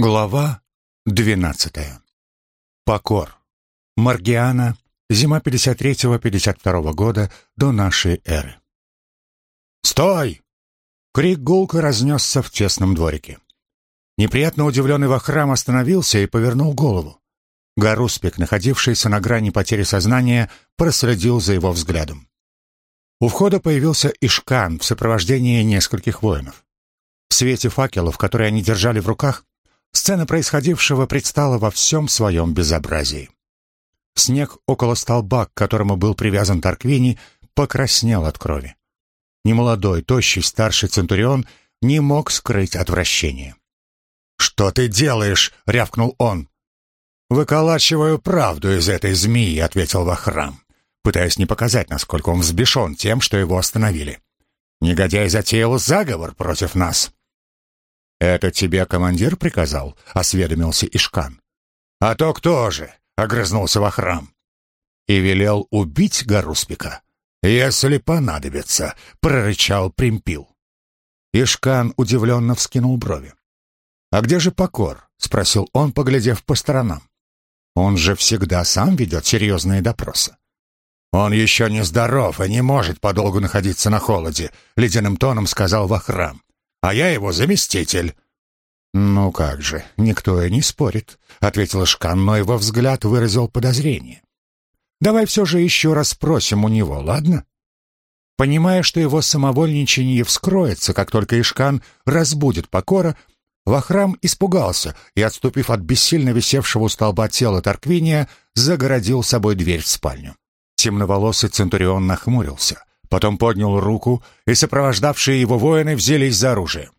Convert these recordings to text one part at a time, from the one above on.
Глава двенадцатая. Покор. Маргиана. Зима 53-52 года до нашей эры. «Стой!» Крик гулко разнесся в тесном дворике. Неприятно удивленный Вахрам остановился и повернул голову. Гаруспик, находившийся на грани потери сознания, проследил за его взглядом. У входа появился Ишкан в сопровождении нескольких воинов. В свете факелов, которые они держали в руках, Сцена происходившего предстала во всем своем безобразии. Снег около столба, к которому был привязан Тарквини, покраснел от крови. Немолодой, тощий, старший Центурион не мог скрыть отвращение. «Что ты делаешь?» — рявкнул он. «Выколачиваю правду из этой змеи», — ответил Вахрам, пытаясь не показать, насколько он взбешен тем, что его остановили. «Негодяй затеял заговор против нас». «Это тебе командир приказал?» — осведомился Ишкан. «А то кто же?» — огрызнулся Вахрам. «И велел убить Гаруспика?» «Если понадобится», — прорычал Примпил. Ишкан удивленно вскинул брови. «А где же Покор?» — спросил он, поглядев по сторонам. «Он же всегда сам ведет серьезные допросы». «Он еще не здоров и не может подолгу находиться на холоде», — ледяным тоном сказал Вахрам а я его заместитель». «Ну как же, никто и не спорит», — ответил Шкан, но его взгляд выразил подозрение. «Давай все же еще раз спросим у него, ладно?» Понимая, что его самовольничание вскроется, как только Ишкан разбудит покора, Вахрам испугался и, отступив от бессильно висевшего у столба тела Тарквиния, загородил собой дверь в спальню. Темноволосый Центурион нахмурился. Потом поднял руку, и сопровождавшие его воины взялись за оружие.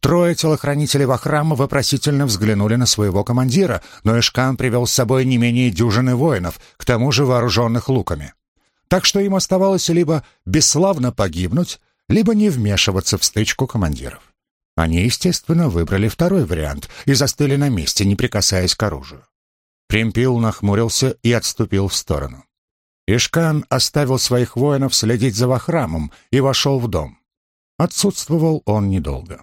Трое телохранителей Вахрама вопросительно взглянули на своего командира, но Ишкан привел с собой не менее дюжины воинов, к тому же вооруженных луками. Так что им оставалось либо бесславно погибнуть, либо не вмешиваться в стычку командиров. Они, естественно, выбрали второй вариант и застыли на месте, не прикасаясь к оружию. Примпил нахмурился и отступил в сторону. Ишкан оставил своих воинов следить за Вахрамом и вошел в дом. Отсутствовал он недолго.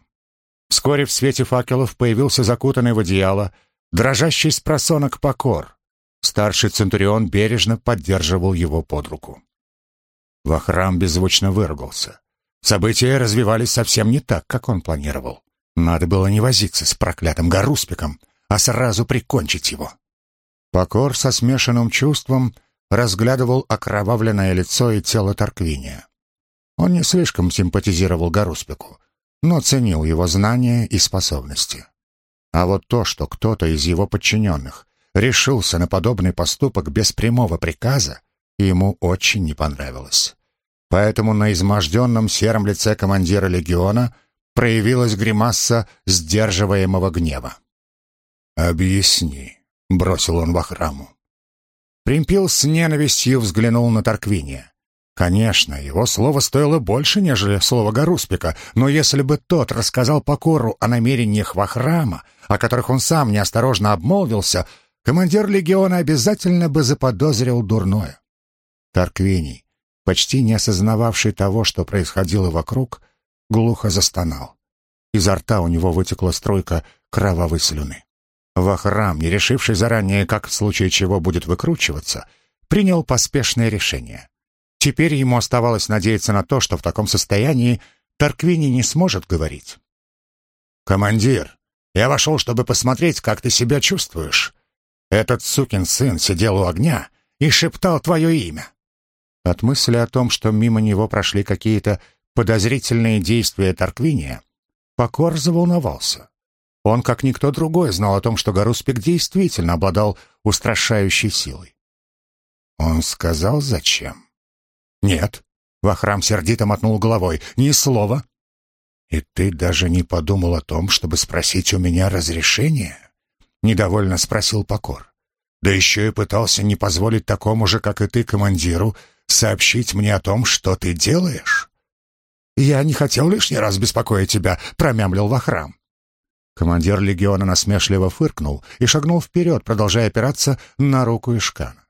Вскоре в свете факелов появился закутанный в одеяло, дрожащий с просонок покор. Старший Центурион бережно поддерживал его под руку. Вахрам беззвучно выругался. События развивались совсем не так, как он планировал. Надо было не возиться с проклятым Гаруспиком, а сразу прикончить его. Покор со смешанным чувством — разглядывал окровавленное лицо и тело Тарквиния. Он не слишком симпатизировал Гаруспику, но ценил его знания и способности. А вот то, что кто-то из его подчиненных решился на подобный поступок без прямого приказа, ему очень не понравилось. Поэтому на изможденном сером лице командира легиона проявилась гримаса сдерживаемого гнева. «Объясни», — бросил он в охраму. Примпил с ненавистью взглянул на Тарквиния. Конечно, его слово стоило больше, нежели слово Гаруспика, но если бы тот рассказал Покору о намерениях Вахрама, о которых он сам неосторожно обмолвился, командир легиона обязательно бы заподозрил дурное. Тарквиний, почти не осознававший того, что происходило вокруг, глухо застонал. Изо рта у него вытекла струйка кровавой слюны. Вахрам, не решивший заранее, как в случае чего будет выкручиваться, принял поспешное решение. Теперь ему оставалось надеяться на то, что в таком состоянии Тарквини не сможет говорить. «Командир, я вошел, чтобы посмотреть, как ты себя чувствуешь. Этот сукин сын сидел у огня и шептал твое имя». От мысли о том, что мимо него прошли какие-то подозрительные действия Тарквиния, Покор заволновался. Он, как никто другой, знал о том, что Гаруспик действительно обладал устрашающей силой. Он сказал, зачем? Нет. Вахрам сердито мотнул головой. Ни слова. И ты даже не подумал о том, чтобы спросить у меня разрешение? Недовольно спросил Покор. Да еще и пытался не позволить такому же, как и ты, командиру, сообщить мне о том, что ты делаешь. «Я не хотел лишний раз беспокоить тебя», — промямлил Вахрам. Командир легиона насмешливо фыркнул и шагнул вперед, продолжая опираться на руку Ишкана.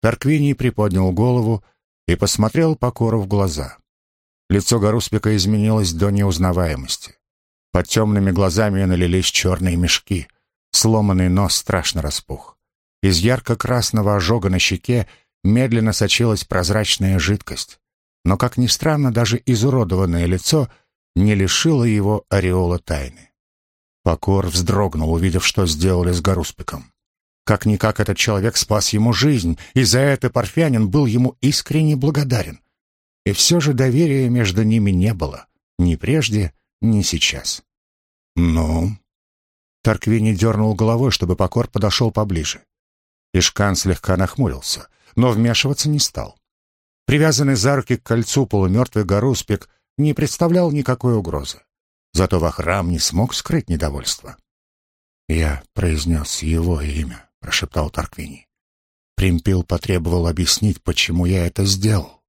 Тарквиний приподнял голову и посмотрел Покору в глаза. Лицо Гаруспика изменилось до неузнаваемости. Под темными глазами налились черные мешки. Сломанный нос страшно распух. Из ярко-красного ожога на щеке медленно сочилась прозрачная жидкость. Но, как ни странно, даже изуродованное лицо не лишило его ореола тайны. Покор вздрогнул, увидев, что сделали с Гаруспиком. Как-никак этот человек спас ему жизнь, и за это Парфянин был ему искренне благодарен. И все же доверия между ними не было, ни прежде, ни сейчас. «Ну?» Тарквини дернул головой, чтобы Покор подошел поближе. Ишкан слегка нахмурился, но вмешиваться не стал. Привязанный за руки к кольцу полумертвый Гаруспик не представлял никакой угрозы. Зато Вахрам не смог скрыть недовольство. «Я произнес его имя», — прошептал Тарквини. Примпил потребовал объяснить, почему я это сделал.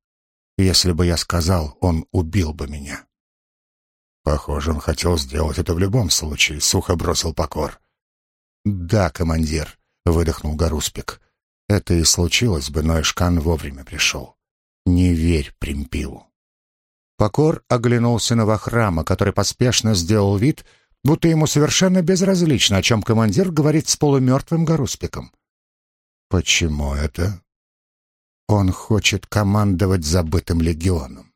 Если бы я сказал, он убил бы меня. Похоже, он хотел сделать это в любом случае, сухо бросил Покор. Да, командир, выдохнул Гаруспик. Это и случилось бы, но Эшкан вовремя пришел. Не верь Примпилу. Покор оглянулся на Вахрама, который поспешно сделал вид, будто ему совершенно безразлично, о чем командир говорит с полумертвым Гаруспиком. «Почему это?» «Он хочет командовать забытым легионом».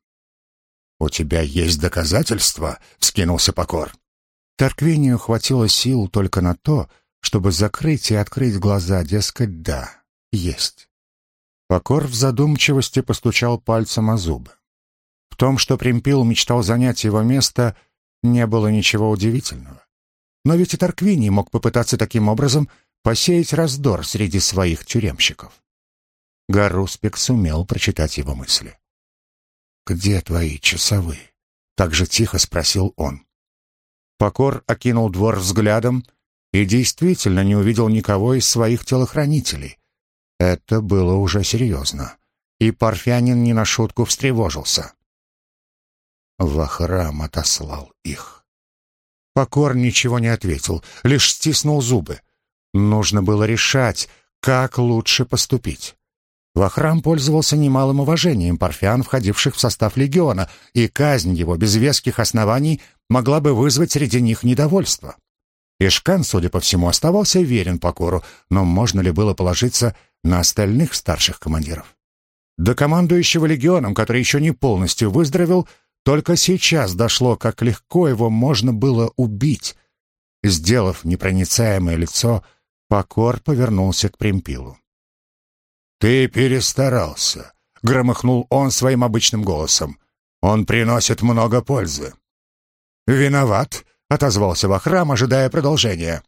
«У тебя есть доказательства?» — вскинулся Покор. Тарквинию хватило сил только на то, чтобы закрыть и открыть глаза, дескать, да, есть. Покор в задумчивости постучал пальцем о зубы. В том, что Примпил мечтал занять его место, не было ничего удивительного. Но ведь и Тарквини мог попытаться таким образом посеять раздор среди своих тюремщиков. Гаруспик сумел прочитать его мысли. «Где твои часовые?» — так же тихо спросил он. Покор окинул двор взглядом и действительно не увидел никого из своих телохранителей. Это было уже серьезно, и Парфянин не на шутку встревожился. Вахрам отослал их. Покор ничего не ответил, лишь стиснул зубы. Нужно было решать, как лучше поступить. Вахрам пользовался немалым уважением парфян, входивших в состав легиона, и казнь его без веских оснований могла бы вызвать среди них недовольство. Ишкан, судя по всему, оставался верен Покору, но можно ли было положиться на остальных старших командиров? До командующего легионом, который еще не полностью выздоровел, только сейчас дошло, как легко его можно было убить. Сделав непроницаемое лицо, Покор повернулся к Примпилу. «Ты перестарался», — громыхнул он своим обычным голосом. «Он приносит много пользы». «Виноват», — отозвался Вахрам, ожидая продолжения.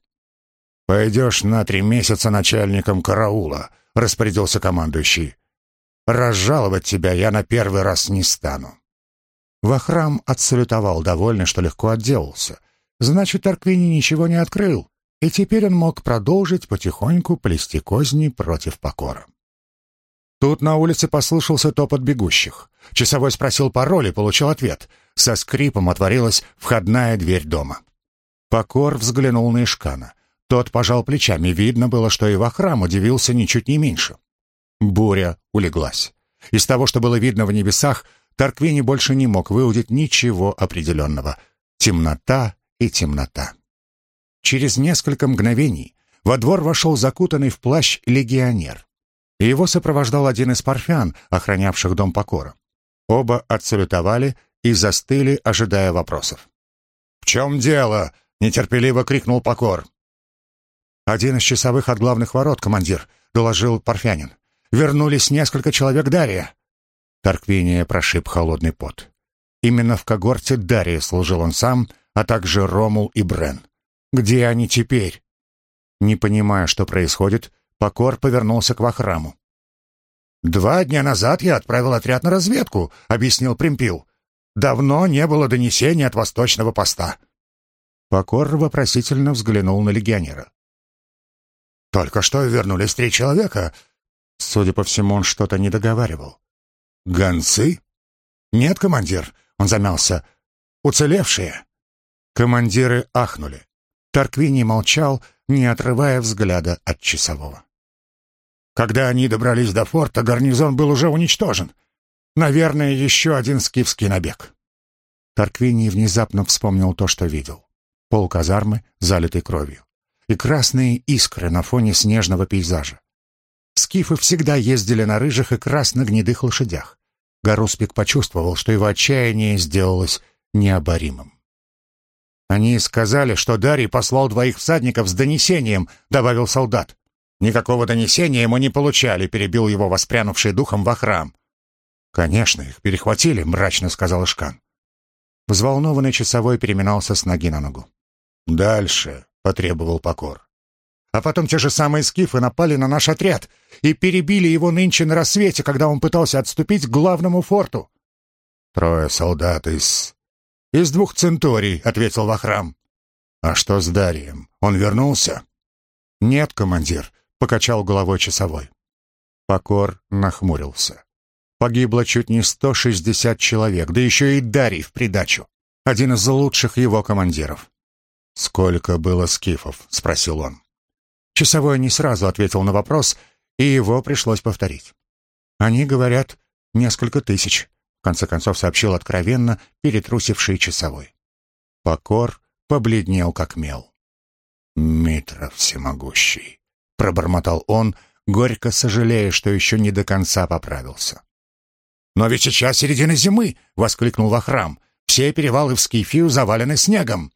«Пойдешь на три месяца начальником караула», — распорядился командующий. «Разжаловать тебя я на первый раз не стану». Вахрам отсалютовал, довольный, что легко отделался. Значит, Тарквини ничего не открыл, и теперь он мог продолжить потихоньку плести козни против покора. Тут на улице послышался топот бегущих. Часовой спросил пароль и получил ответ. Со скрипом отворилась входная дверь дома. Покор взглянул на Ишкана. Тот пожал плечами. Видно было, что и Вахрам удивился ничуть не меньше. Буря улеглась. Из того, что было видно в небесах, Тарквини больше не мог выудить ничего определенного. Темнота и темнота. Через несколько мгновений во двор вошел закутанный в плащ легионер. Его сопровождал один из парфян, охранявших дом покора. Оба отсалютовали и застыли, ожидая вопросов. «В чем дело?» — нетерпеливо крикнул покор. «Один из часовых от главных ворот, командир», — доложил парфянин. «Вернулись несколько человек Дария. Тарквиния прошиб холодный пот. Именно в когорте Дария служил он сам, а также Ромул и Брен. Где они теперь? Не понимая, что происходит, Покор повернулся к Вахраму. «Два дня назад я отправил отряд на разведку», — объяснил Примпил. «Давно не было донесений от восточного поста». Покор вопросительно взглянул на легионера. «Только что вернулись три человека». Судя по всему, он что-то не договаривал. «Гонцы?» «Нет, командир», — он замялся. «Уцелевшие». Командиры ахнули. Тарквини молчал, не отрывая взгляда от часового. Когда они добрались до форта, гарнизон был уже уничтожен. Наверное, еще один скифский набег. Тарквини внезапно вспомнил то, что видел. Пол казармы залитый кровью. И красные искры на фоне снежного пейзажа. Скифы всегда ездили на рыжих и красно-гнедых лошадях. Гаруспик почувствовал, что его отчаяние сделалось необоримым. «Они сказали, что Дарий послал двоих всадников с донесением», — добавил солдат. «Никакого донесения мы не получали», — перебил его воспрянувший духом во храм. «Конечно, их перехватили», — мрачно сказал Ишкан. Взволнованный часовой переминался с ноги на ногу. «Дальше», — потребовал Покор. «А потом те же самые скифы напали на наш отряд и перебили его нынче на рассвете, когда он пытался отступить к главному форту». «Трое солдат из...» «Из двух центорий», — ответил Вахрам. «А что с Дарием? Он вернулся?» «Нет, командир», — покачал головой часовой. Покор нахмурился. Погибло чуть не 160 человек, да еще и Дарий в придачу. Один из лучших его командиров. «Сколько было скифов?» — спросил он. Часовой не сразу ответил на вопрос, и его пришлось повторить. «Они говорят, несколько тысяч», — в конце концов сообщил откровенно перетрусивший часовой. Покор побледнел, как мел. «Митра всемогущий», — пробормотал он, горько сожалея, что еще не до конца поправился. «Но ведь сейчас середина зимы!» — воскликнул Вахрам. «Все перевалы в Скифию завалены снегом».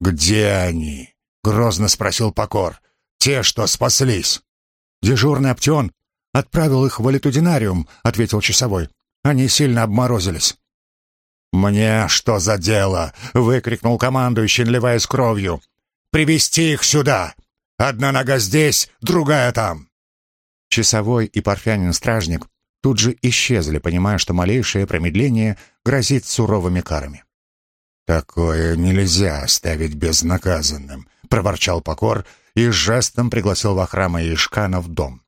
«Где они?» — грозно спросил Покор. «Те, что спаслись». «Дежурный Аптеон отправил их в валитудинариум», — ответил часовой. «Они сильно обморозились». «Мне что за дело?» — выкрикнул командующий, наливаясь кровью. «Привести их сюда! Одна нога здесь, другая там!» Часовой и парфянин-стражник тут же исчезли, понимая, что малейшее промедление грозит суровыми карами. «Такое нельзя оставить безнаказанным», — проворчал Покор и жестом пригласил Вахрама и Ишкана в дом.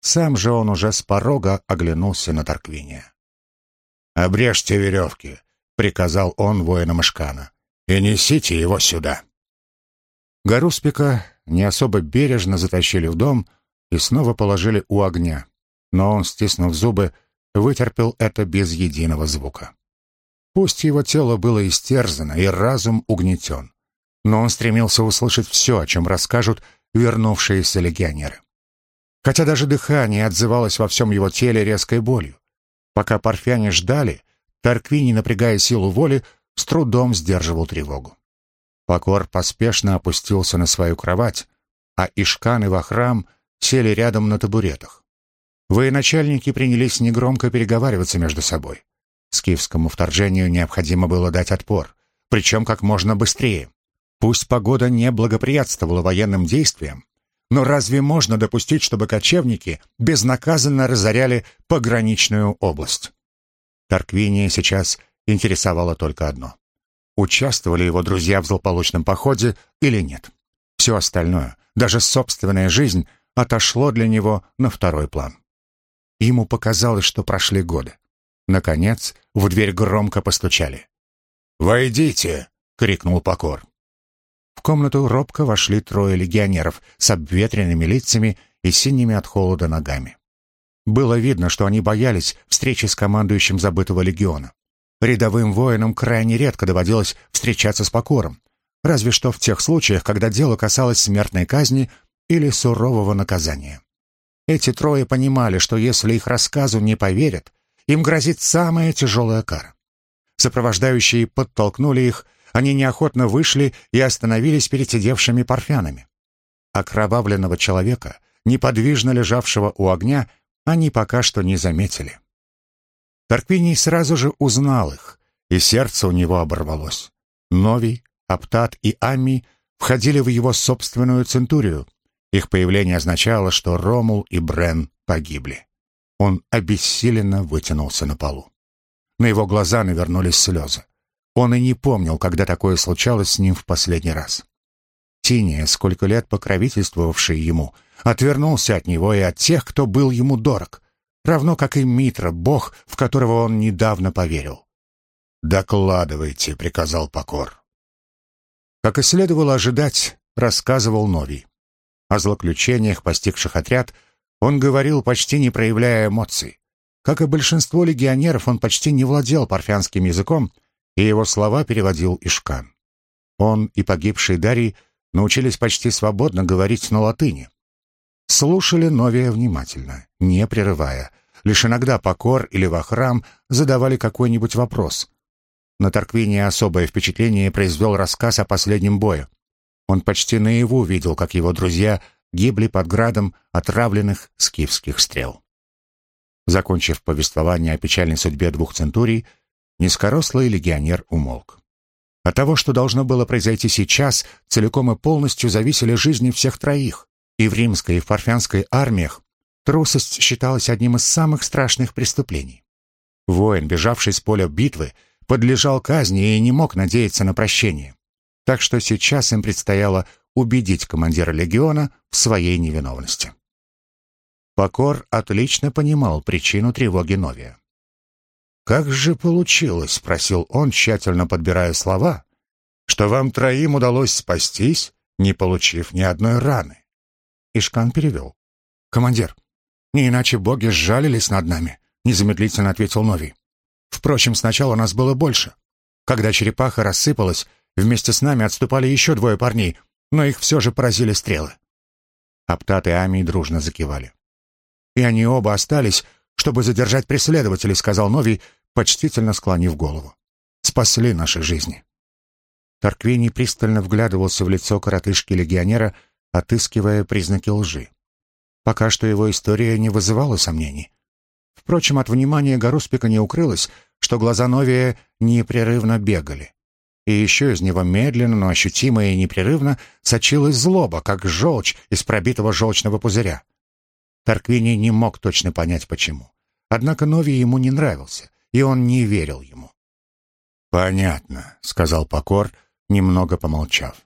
Сам же он уже с порога оглянулся на Тарквиния. «Обрежьте веревки», — приказал он воинам Ишкана, — «и несите его сюда». Гаруспика не особо бережно затащили в дом и снова положили у огня, но он, стиснув зубы, вытерпел это без единого звука. Пусть его тело было истерзано и разум угнетен, но он стремился услышать все, о чем расскажут вернувшиеся легионеры. Хотя даже дыхание отзывалось во всем его теле резкой болью. Пока парфяне ждали, Тарквини, напрягая силу воли, с трудом сдерживал тревогу. Покор поспешно опустился на свою кровать, а Ишкан и Вахрам сели рядом на табуретах. Военачальники принялись негромко переговариваться между собой. Скифскому вторжению необходимо было дать отпор, причем как можно быстрее. Пусть погода не благоприятствовала военным действиям, но разве можно допустить, чтобы кочевники безнаказанно разоряли пограничную область? Тарквиния сейчас интересовало только одно. Участвовали его друзья в злополучном походе или нет? Все остальное, даже собственная жизнь, отошло для него на второй план. Ему показалось, что прошли годы. Наконец, в дверь громко постучали. «Войдите!» — крикнул Покор. В комнату робко вошли трое легионеров с обветренными лицами и синими от холода ногами. Было видно, что они боялись встречи с командующим забытого легиона. Рядовым воинам крайне редко доводилось встречаться с Покором, разве что в тех случаях, когда дело касалось смертной казни или сурового наказания. Эти трое понимали, что если их рассказу не поверят, им грозит самая тяжелая кара. Сопровождающие подтолкнули их, они неохотно вышли и остановились перед сидевшими парфянами. Окровавленного человека, неподвижно лежавшего у огня, они пока что не заметили. Тарквиний сразу же узнал их, и сердце у него оборвалось. Новий, Аптат и Амми входили в его собственную центурию, их появление означало, что Ромул и Брен погибли. Он обессиленно вытянулся на полу. На его глаза навернулись слезы. Он и не помнил, когда такое случалось с ним в последний раз. Тиния, сколько лет покровительствовавший ему, отвернулся от него и от тех, кто был ему дорог, равно как и Митра, бог, в которого он недавно поверил. «Докладывайте», — приказал Покор. Как и следовало ожидать, рассказывал Новий. О злоключениях, постигших отряд, он говорил, почти не проявляя эмоций. Как и большинство легионеров, он почти не владел парфянским языком, и его слова переводил Ишкан. Он и погибший Дарий научились почти свободно говорить на латыни. Слушали Новия внимательно, не прерывая. Лишь иногда Покор или Вахрам задавали какой-нибудь вопрос. На Торквине особое впечатление произвел рассказ о последнем бое. Он почти наяву видел, как его друзья гибли под градом отравленных скифских стрел. Закончив повествование о печальной судьбе двух центурий, низкорослый легионер умолк. От того, что должно было произойти сейчас, целиком и полностью зависели жизни всех троих. И в римской, и в парфянской армиях трусость считалась одним из самых страшных преступлений. Воин, бежавший с поля битвы, подлежал казни и не мог надеяться на прощение. Так что сейчас им предстояло убедить командира легиона в своей невиновности. Покор отлично понимал причину тревоги Новия. «Как же получилось?» — спросил он, тщательно подбирая слова, «что вам троим удалось спастись, не получив ни одной раны?» Ишкан перевел. «Командир, не иначе боги сжалились над нами», — незамедлительно ответил Новий. «Впрочем, сначала нас было больше. Когда черепаха рассыпалась, вместе с нами отступали еще двое парней, но их все же поразили стрелы». Аптат и Амий дружно закивали. «И они оба остались, чтобы задержать преследователей», — сказал Новий, почтительно склонив голову. «Спасли наши жизни». Тарквини пристально вглядывался в лицо коротышки-легионера, отыскивая признаки лжи. Пока что его история не вызывала сомнений. Впрочем, от внимания Гаруспика не укрылось, что глаза Новия непрерывно бегали. И еще из него медленно, но ощутимо и непрерывно сочилась злоба, как желчь из пробитого желчного пузыря. Тарквини не мог точно понять, почему. Однако Нови ему не нравился, и он не верил ему. «Понятно», — сказал Покор, немного помолчав.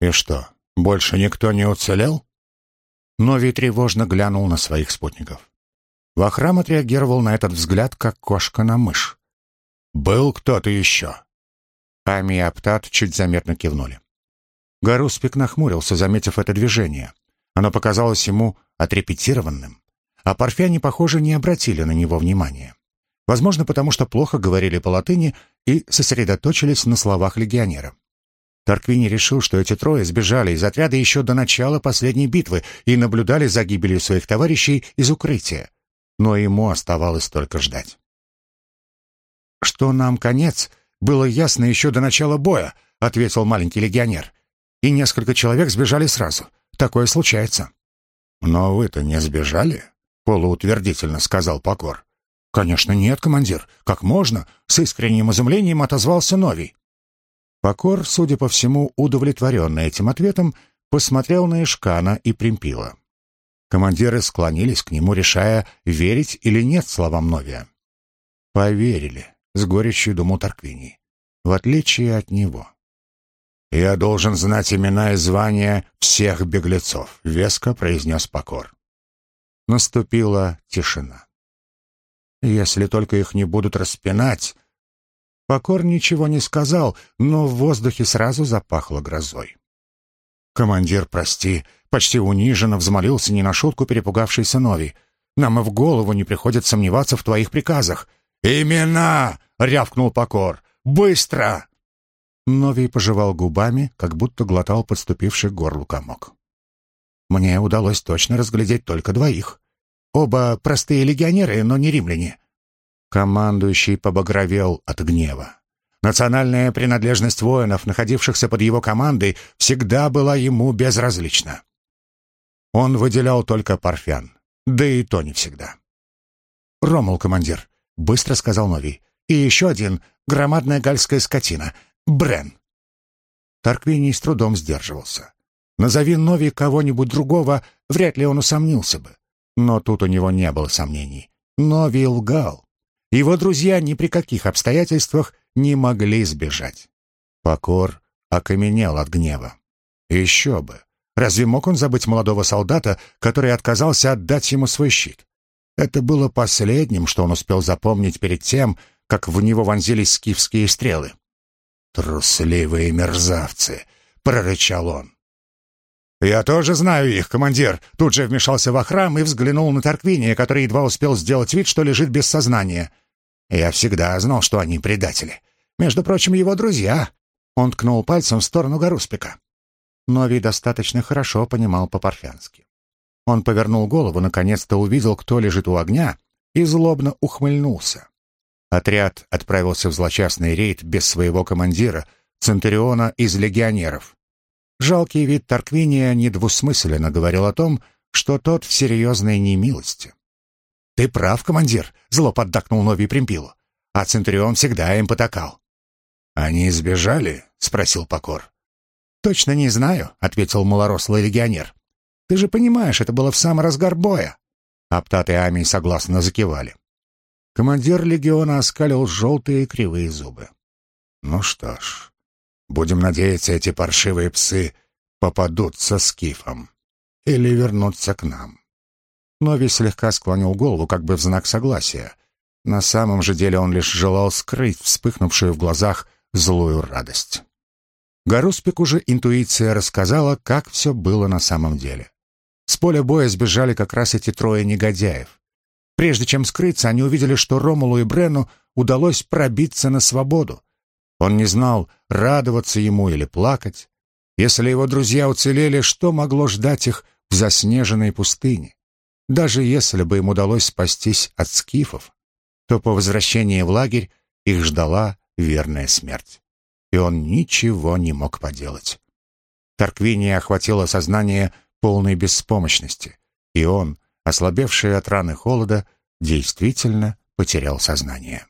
«И что, больше никто не уцелел?» Нови тревожно глянул на своих спутников. Вахрам отреагировал на этот взгляд, как кошка на мышь. «Был кто-то еще?» Ами и Аптат чуть заметно кивнули. Гаруспик нахмурился, заметив это движение. Оно показалось ему отрепетированным, а парфяне, похоже, не обратили на него внимания. Возможно, потому что плохо говорили по-латыни и сосредоточились на словах легионера. Тарквини решил, что эти трое сбежали из отряда еще до начала последней битвы и наблюдали за гибелью своих товарищей из укрытия. Но ему оставалось только ждать. «Что нам конец, было ясно еще до начала боя», — ответил маленький легионер. «И несколько человек сбежали сразу. Такое случается». «Но вы-то не сбежали?» — полуутвердительно сказал Покор. «Конечно нет, командир. Как можно?» — с искренним изумлением отозвался Новий. Покор, судя по всему, удовлетворенный этим ответом, посмотрел на Ишкана и Примпила. Командиры склонились к нему, решая, верить или нет словам Новия. «Поверили», — с горечью думал Тарквини, — «в отличие от него». «Я должен знать имена и звания всех беглецов», — веско произнес Покор. Наступила тишина. Если только их не будут распинать... Покор ничего не сказал, но в воздухе сразу запахло грозой. «Командир, прости», — почти униженно взмолился не на шутку перепугавшийся Нови. «Нам и в голову не приходит сомневаться в твоих приказах». «Имена!» — рявкнул Покор. «Быстро!» Новий пожевал губами, как будто глотал подступивший к горлу комок. «Мне удалось точно разглядеть только двоих. Оба простые легионеры, но не римляне. Командующий побагровел от гнева. Национальная принадлежность воинов, находившихся под его командой, всегда была ему безразлична. Он выделял только парфян, да и то не всегда. «Ромул, командир», — быстро сказал Новий. «И еще один — громадная гальская скотина, Брен». Тарквиний с трудом сдерживался. Назови Нови кого-нибудь другого, вряд ли он усомнился бы. Но тут у него не было сомнений. Нови лгал. Его друзья ни при каких обстоятельствах не могли сбежать. Покор окаменел от гнева. Еще бы! Разве мог он забыть молодого солдата, который отказался отдать ему свой щит? Это было последним, что он успел запомнить перед тем, как в него вонзились скифские стрелы. «Трусливые мерзавцы!» — прорычал он. «Я тоже знаю их, командир!» Тут же вмешался во храм и взглянул на Тарквиния, который едва успел сделать вид, что лежит без сознания. «Я всегда знал, что они предатели. Между прочим, его друзья. Он ткнул пальцем в сторону Гаруспика. Новий достаточно хорошо понимал по-парфянски. Он повернул голову, наконец-то увидел, кто лежит у огня, и злобно ухмыльнулся. Отряд отправился в злочастный рейд без своего командира, Центуриона из легионеров. Жалкий вид Тарквиния недвусмысленно говорил о том, что тот в серьезной немилости. «Ты прав, командир», — зло поддакнул Новий Примпилу. «А Центурион всегда им потакал». «Они сбежали?» — спросил Покор. «Точно не знаю», — ответил малорослый легионер. «Ты же понимаешь, это было в самый разгар боя». Аптат и Амий согласно закивали. Командир легиона оскалил желтые кривые зубы. «Ну что ж, будем надеяться, эти паршивые псы попадутся с кифом или вернутся к нам». Нови слегка склонил голову, как бы в знак согласия. На самом же деле он лишь желал скрыть вспыхнувшую в глазах злую радость. Гаруспику же интуиция рассказала, как все было на самом деле. С поля боя сбежали как раз эти трое негодяев. Прежде чем скрыться, они увидели, что Ромулу и Брену удалось пробиться на свободу. Он не знал, радоваться ему или плакать. Если его друзья уцелели, что могло ждать их в заснеженной пустыне? Даже если бы им удалось спастись от скифов, то по возвращении в лагерь их ждала верная смерть и он ничего не мог поделать. Тарквиния охватило сознание полной беспомощности, и он, ослабевший от раны холода, действительно потерял сознание.